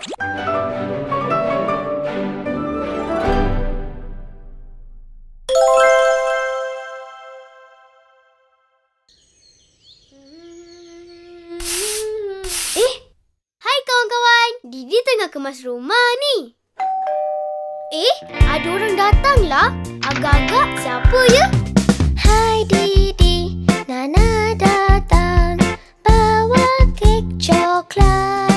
Eh, hai kawan-kawan. Didi tengah kemas rumah ni. Eh, ada orang datang lah. Agak-agak siapa ya? Hai Didi, Nana datang bawa kek coklat.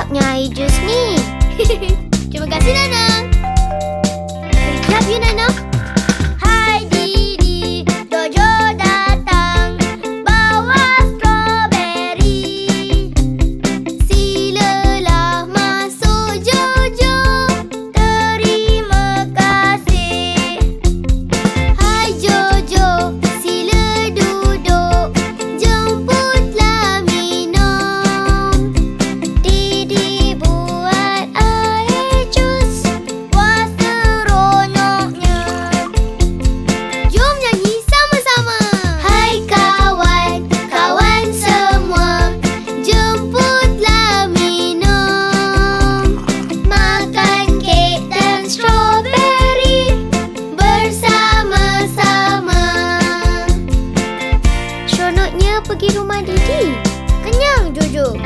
Sedapnya air jus ni. Terima kasih Nana. Pergi rumah Didi. Kenyang Jojo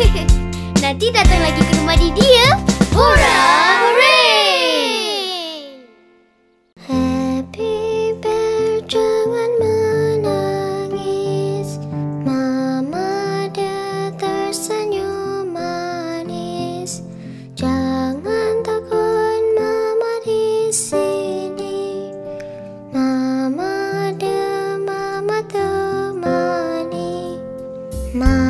Nanti datang lagi ke rumah Didi ya Hurra! Hurra! 妈。